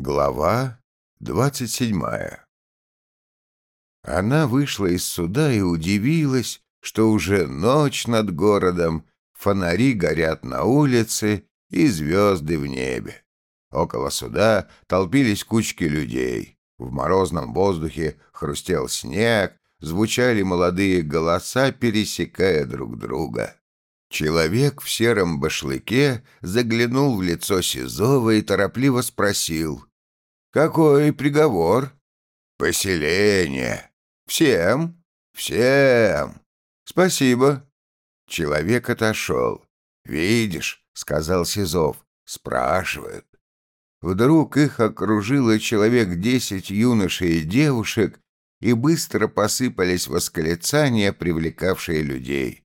Глава двадцать седьмая Она вышла из суда и удивилась, что уже ночь над городом, фонари горят на улице и звезды в небе. Около суда толпились кучки людей. В морозном воздухе хрустел снег, звучали молодые голоса, пересекая друг друга. Человек в сером башлыке заглянул в лицо Сизова и торопливо спросил. «Какой приговор?» «Поселение. Всем? Всем. Спасибо». Человек отошел. «Видишь», — сказал Сизов, — спрашивают. Вдруг их окружило человек десять юношей и девушек, и быстро посыпались восклицания, привлекавшие людей.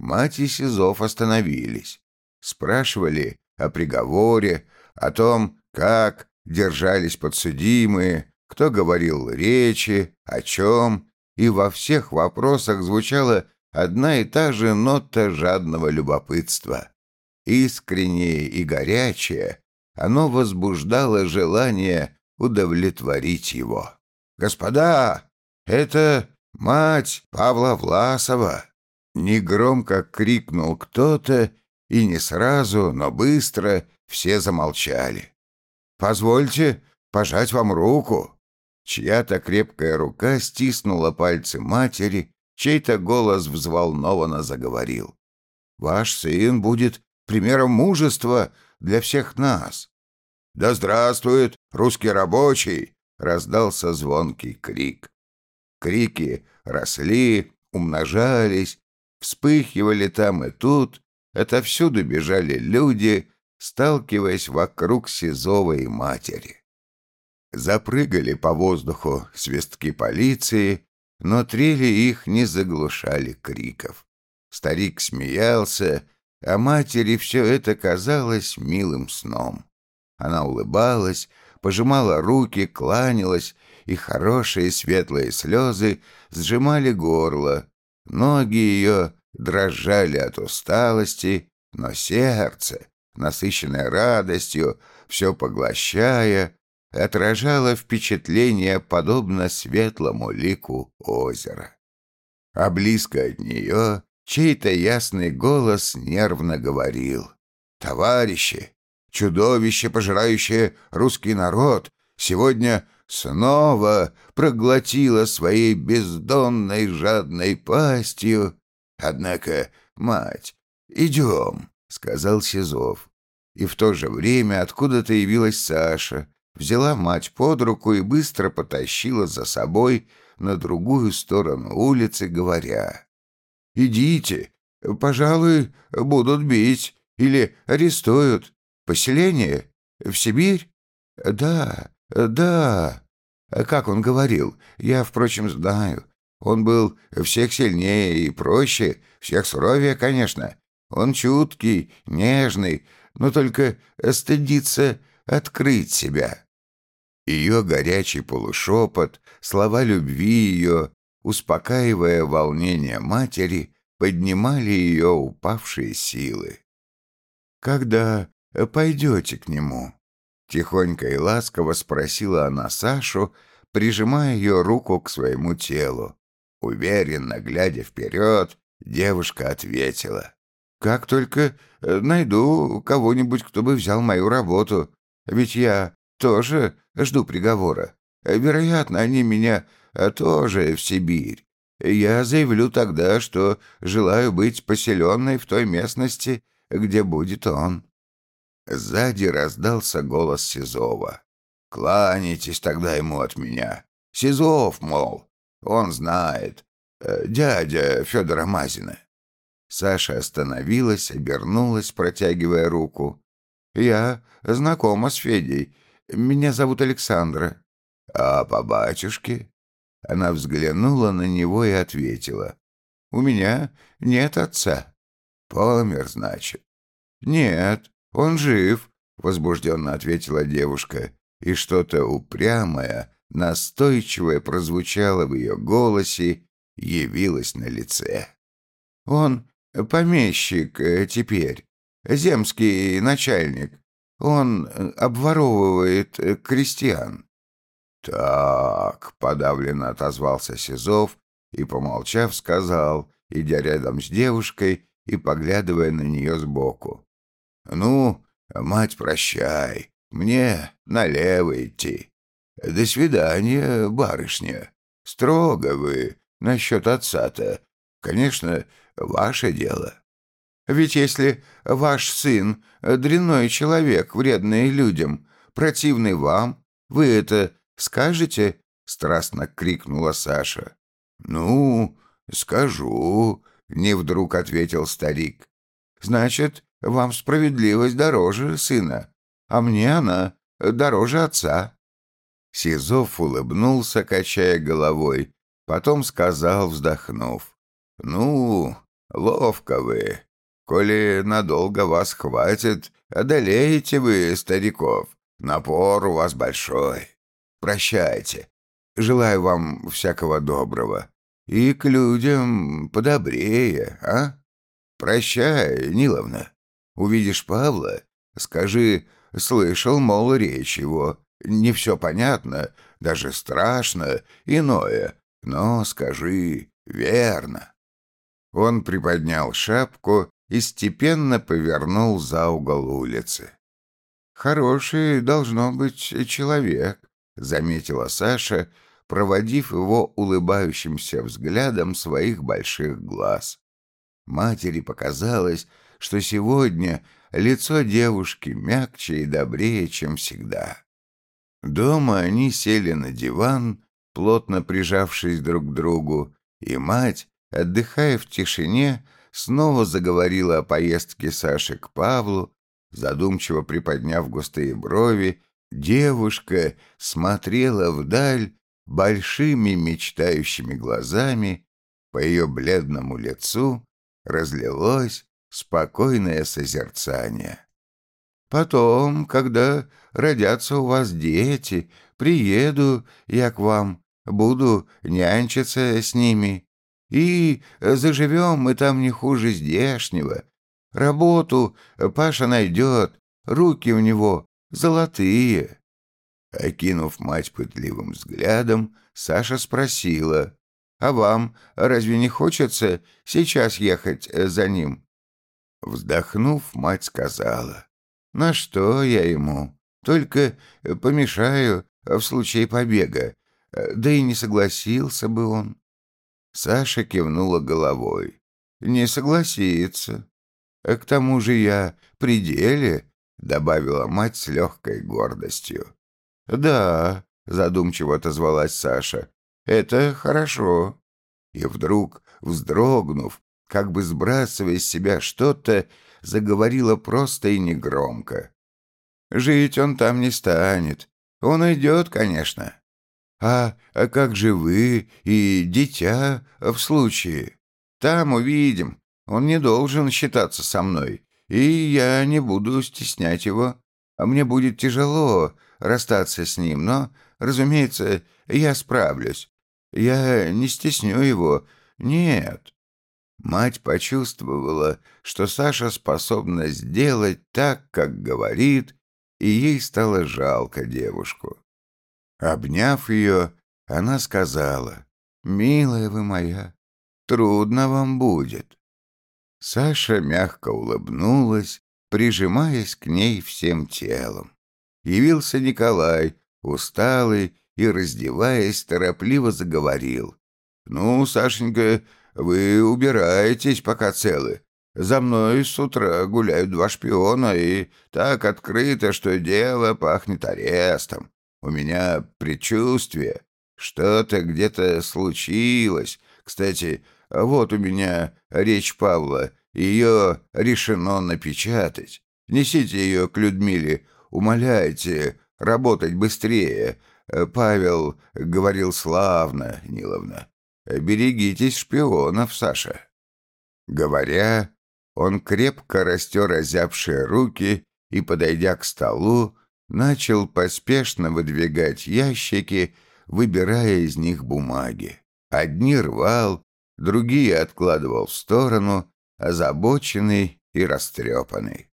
Мать и Сизов остановились. Спрашивали о приговоре, о том, как держались подсудимые, кто говорил речи, о чем, и во всех вопросах звучала одна и та же нота жадного любопытства. Искреннее и горячее, оно возбуждало желание удовлетворить его. «Господа, это мать Павла Власова!» Негромко крикнул кто-то, и не сразу, но быстро все замолчали. «Позвольте пожать вам руку». Чья-то крепкая рука стиснула пальцы матери, чей-то голос взволнованно заговорил. «Ваш сын будет примером мужества для всех нас». «Да здравствует русский рабочий!» — раздался звонкий крик. Крики росли, умножались, Вспыхивали там и тут, отовсюду бежали люди, сталкиваясь вокруг Сизовой матери. Запрыгали по воздуху свистки полиции, но трели их не заглушали криков. Старик смеялся, а матери все это казалось милым сном. Она улыбалась, пожимала руки, кланялась, и хорошие светлые слезы сжимали горло, Ноги ее дрожали от усталости, но сердце, насыщенное радостью, все поглощая, отражало впечатление, подобно светлому лику озера. А близко от нее чей-то ясный голос нервно говорил. «Товарищи, чудовище, пожирающее русский народ, сегодня снова проглотила своей бездонной жадной пастью. Однако, мать, идем, — сказал Сизов. И в то же время откуда-то явилась Саша, взяла мать под руку и быстро потащила за собой на другую сторону улицы, говоря, «Идите, пожалуй, будут бить или арестуют. Поселение? В Сибирь? Да, «Да. Как он говорил, я, впрочем, знаю. Он был всех сильнее и проще, всех суровее, конечно. Он чуткий, нежный, но только стыдится открыть себя». Ее горячий полушепот, слова любви ее, успокаивая волнение матери, поднимали ее упавшие силы. «Когда пойдете к нему?» Тихонько и ласково спросила она Сашу, прижимая ее руку к своему телу. Уверенно глядя вперед, девушка ответила. «Как только э, найду кого-нибудь, кто бы взял мою работу. Ведь я тоже жду приговора. Вероятно, они меня э, тоже в Сибирь. Я заявлю тогда, что желаю быть поселенной в той местности, где будет он». Сзади раздался голос Сизова. «Кланяйтесь тогда ему от меня. Сизов, мол, он знает. Э, дядя Федора Мазина». Саша остановилась, обернулась, протягивая руку. «Я знакома с Федей. Меня зовут Александра». «А по батюшке?» Она взглянула на него и ответила. «У меня нет отца». «Помер, значит?» «Нет, «Он жив», — возбужденно ответила девушка, и что-то упрямое, настойчивое прозвучало в ее голосе, явилось на лице. «Он помещик э, теперь, земский начальник. Он э, обворовывает э, крестьян». «Так», — подавленно отозвался Сизов и, помолчав, сказал, идя рядом с девушкой и поглядывая на нее сбоку. «Ну, мать, прощай, мне налево идти. До свидания, барышня. Строго вы насчет отца-то. Конечно, ваше дело». Ведь если ваш сын — дрянной человек, вредный людям, противный вам, вы это скажете?» — страстно крикнула Саша. «Ну, скажу», — не вдруг ответил старик. «Значит, вам справедливость дороже сына, а мне она дороже отца». Сизов улыбнулся, качая головой, потом сказал, вздохнув. «Ну, ловко вы. Коли надолго вас хватит, одолеете вы, стариков. Напор у вас большой. Прощайте. Желаю вам всякого доброго. И к людям подобрее, а? Прощай, Ниловна. Увидишь Павла, скажи, слышал, мол, речь его. Не все понятно, даже страшно, иное, но скажи верно. Он приподнял шапку и степенно повернул за угол улицы. «Хороший должно быть человек», — заметила Саша, проводив его улыбающимся взглядом своих больших глаз. Матери показалось, что сегодня лицо девушки мягче и добрее, чем всегда. Дома они сели на диван, плотно прижавшись друг к другу, и мать, отдыхая в тишине, снова заговорила о поездке Саши к Павлу, задумчиво приподняв густые брови, девушка смотрела вдаль, большими мечтающими глазами, по ее бледному лицу разлилось спокойное созерцание. «Потом, когда родятся у вас дети, приеду я к вам, буду нянчиться с ними, и заживем мы там не хуже здешнего. Работу Паша найдет, руки у него золотые». Окинув мать пытливым взглядом, Саша спросила, «А вам разве не хочется сейчас ехать за ним?» Вздохнув, мать сказала, «На что я ему? Только помешаю в случае побега, да и не согласился бы он». Саша кивнула головой. «Не согласится. А к тому же я при деле», — добавила мать с легкой гордостью. «Да», — задумчиво отозвалась Саша, — «это хорошо». И вдруг, вздрогнув, как бы сбрасывая с себя что-то, заговорила просто и негромко. «Жить он там не станет. Он идет, конечно. А, а как же вы и дитя в случае? Там увидим. Он не должен считаться со мной, и я не буду стеснять его. А мне будет тяжело, расстаться с ним, но, разумеется, я справлюсь. Я не стесню его. Нет». Мать почувствовала, что Саша способна сделать так, как говорит, и ей стало жалко девушку. Обняв ее, она сказала, «Милая вы моя, трудно вам будет». Саша мягко улыбнулась, прижимаясь к ней всем телом. Явился Николай, усталый и, раздеваясь, торопливо заговорил. «Ну, Сашенька, вы убираетесь, пока целы. За мной с утра гуляют два шпиона, и так открыто, что дело пахнет арестом. У меня предчувствие. Что-то где-то случилось. Кстати, вот у меня речь Павла. Ее решено напечатать. Несите ее к Людмиле Умоляйте работать быстрее. Павел говорил славно, Ниловна. Берегитесь шпионов, Саша. Говоря, он крепко растер озябшие руки и, подойдя к столу, начал поспешно выдвигать ящики, выбирая из них бумаги. Одни рвал, другие откладывал в сторону, озабоченный и растрепанный.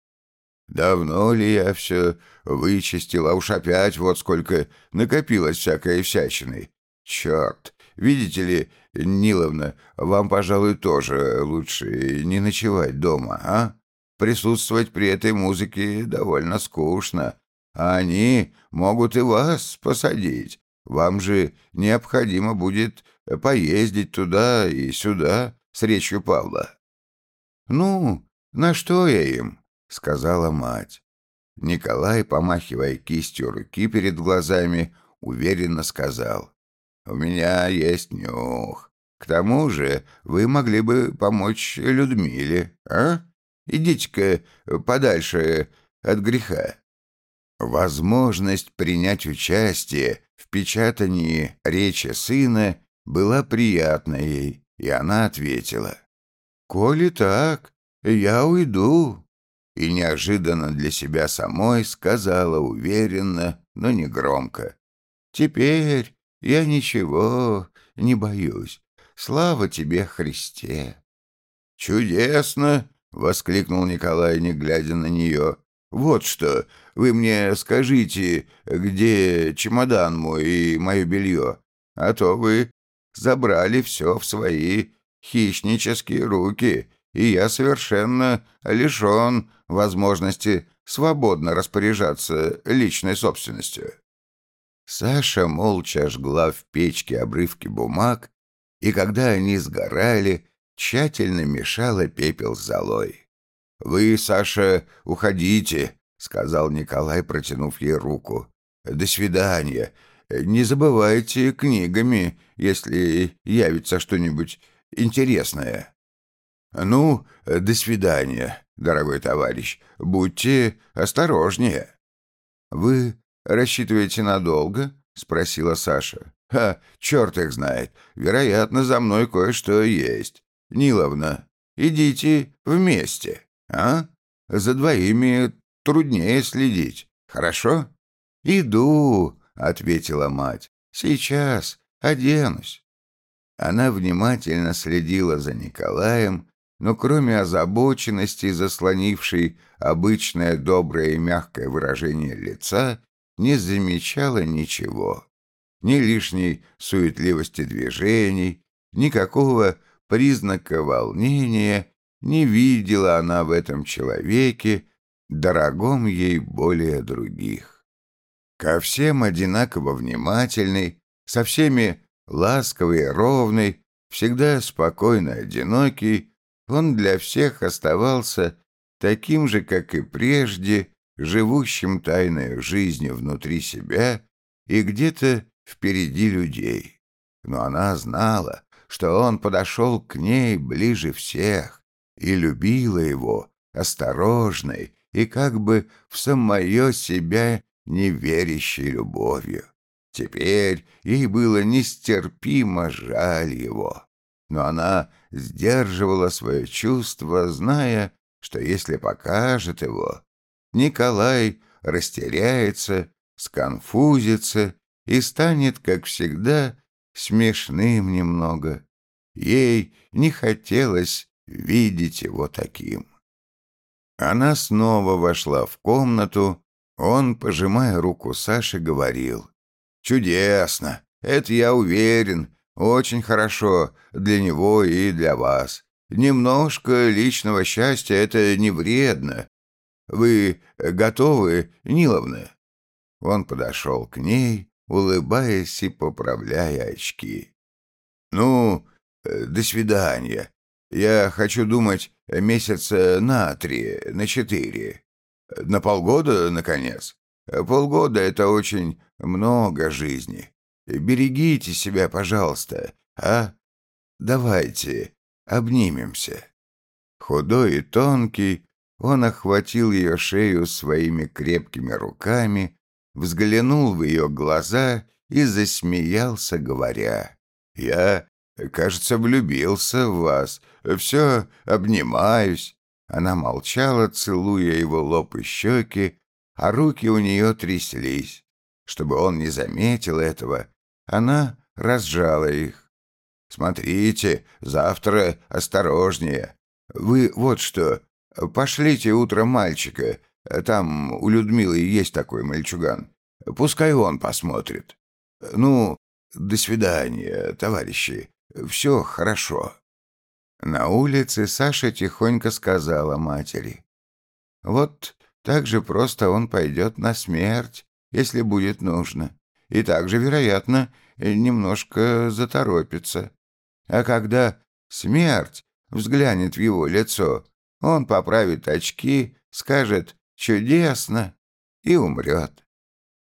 Давно ли я все вычистил, а уж опять вот сколько накопилось всякой всячины. Черт, видите ли, Ниловна, вам, пожалуй, тоже лучше не ночевать дома, а? Присутствовать при этой музыке довольно скучно, а они могут и вас посадить. Вам же необходимо будет поездить туда и сюда с речью Павла». «Ну, на что я им?» — сказала мать. Николай, помахивая кистью руки перед глазами, уверенно сказал. «У меня есть нюх. К тому же вы могли бы помочь Людмиле, а? Идите-ка подальше от греха». Возможность принять участие в печатании речи сына была приятна ей, и она ответила. «Коли так, я уйду». И неожиданно для себя самой сказала уверенно, но не громко. «Теперь я ничего не боюсь. Слава тебе, Христе!» «Чудесно!» — воскликнул Николай, не глядя на нее. «Вот что, вы мне скажите, где чемодан мой и мое белье, а то вы забрали все в свои хищнические руки, и я совершенно лишен возможности свободно распоряжаться личной собственностью». Саша молча жгла в печке обрывки бумаг, и когда они сгорали, тщательно мешала пепел с золой. «Вы, Саша, уходите», — сказал Николай, протянув ей руку. «До свидания. Не забывайте книгами, если явится что-нибудь интересное». «Ну, до свидания, дорогой товарищ. Будьте осторожнее». «Вы рассчитываете надолго?» — спросила Саша. «Ха, черт их знает. Вероятно, за мной кое-что есть. Ниловна, идите вместе». А? За двоими труднее следить. Хорошо? Иду, ответила мать. Сейчас оденусь. Она внимательно следила за Николаем, но кроме озабоченности, заслонившей обычное доброе и мягкое выражение лица, не замечала ничего. Ни лишней суетливости движений, никакого признака волнения не видела она в этом человеке, дорогом ей более других. Ко всем одинаково внимательный, со всеми ласковый и ровный, всегда спокойно одинокий, он для всех оставался таким же, как и прежде, живущим тайной жизнью внутри себя и где-то впереди людей. Но она знала, что он подошел к ней ближе всех, и любила его осторожной и как бы в самое себя неверящей любовью. Теперь ей было нестерпимо жаль его, но она сдерживала свое чувство, зная, что если покажет его, Николай растеряется, сконфузится и станет, как всегда, смешным немного. Ей не хотелось видеть его таким. Она снова вошла в комнату. Он, пожимая руку Саши, говорил. «Чудесно! Это я уверен. Очень хорошо для него и для вас. Немножко личного счастья — это не вредно. Вы готовы, Ниловна?» Он подошел к ней, улыбаясь и поправляя очки. «Ну, э, до свидания. Я хочу думать месяца на три, на четыре. На полгода, наконец. Полгода — это очень много жизни. Берегите себя, пожалуйста, а? Давайте обнимемся». Худой и тонкий, он охватил ее шею своими крепкими руками, взглянул в ее глаза и засмеялся, говоря, «Я Кажется, влюбился в вас. Все обнимаюсь». Она молчала, целуя его лоб и щеки, а руки у нее тряслись. Чтобы он не заметил этого, она разжала их. «Смотрите, завтра осторожнее. Вы вот что, пошлите утром мальчика, Там у Людмилы есть такой мальчуган. Пускай он посмотрит. Ну, до свидания, товарищи. Все хорошо». На улице Саша тихонько сказала матери. «Вот так же просто он пойдет на смерть, если будет нужно. И также, вероятно, немножко заторопится. А когда смерть взглянет в его лицо, он поправит очки, скажет «чудесно» и умрет.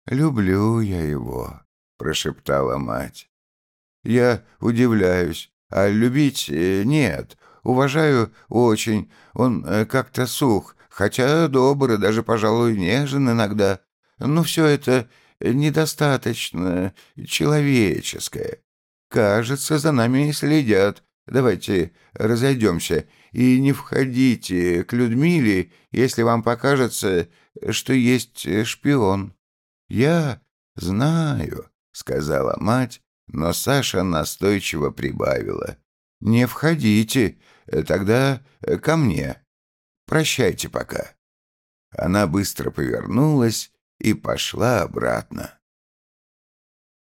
«Люблю я его», — прошептала мать. «Я удивляюсь, а любить э, нет. Уважаю очень. Он э, как-то сух, хотя добрый, даже, пожалуй, нежен иногда. Но все это недостаточно человеческое. Кажется, за нами следят. Давайте разойдемся и не входите к Людмиле, если вам покажется, что есть шпион. Я знаю, — сказала мать, но Саша настойчиво прибавила. «Не входите, тогда ко мне. Прощайте пока». Она быстро повернулась и пошла обратно.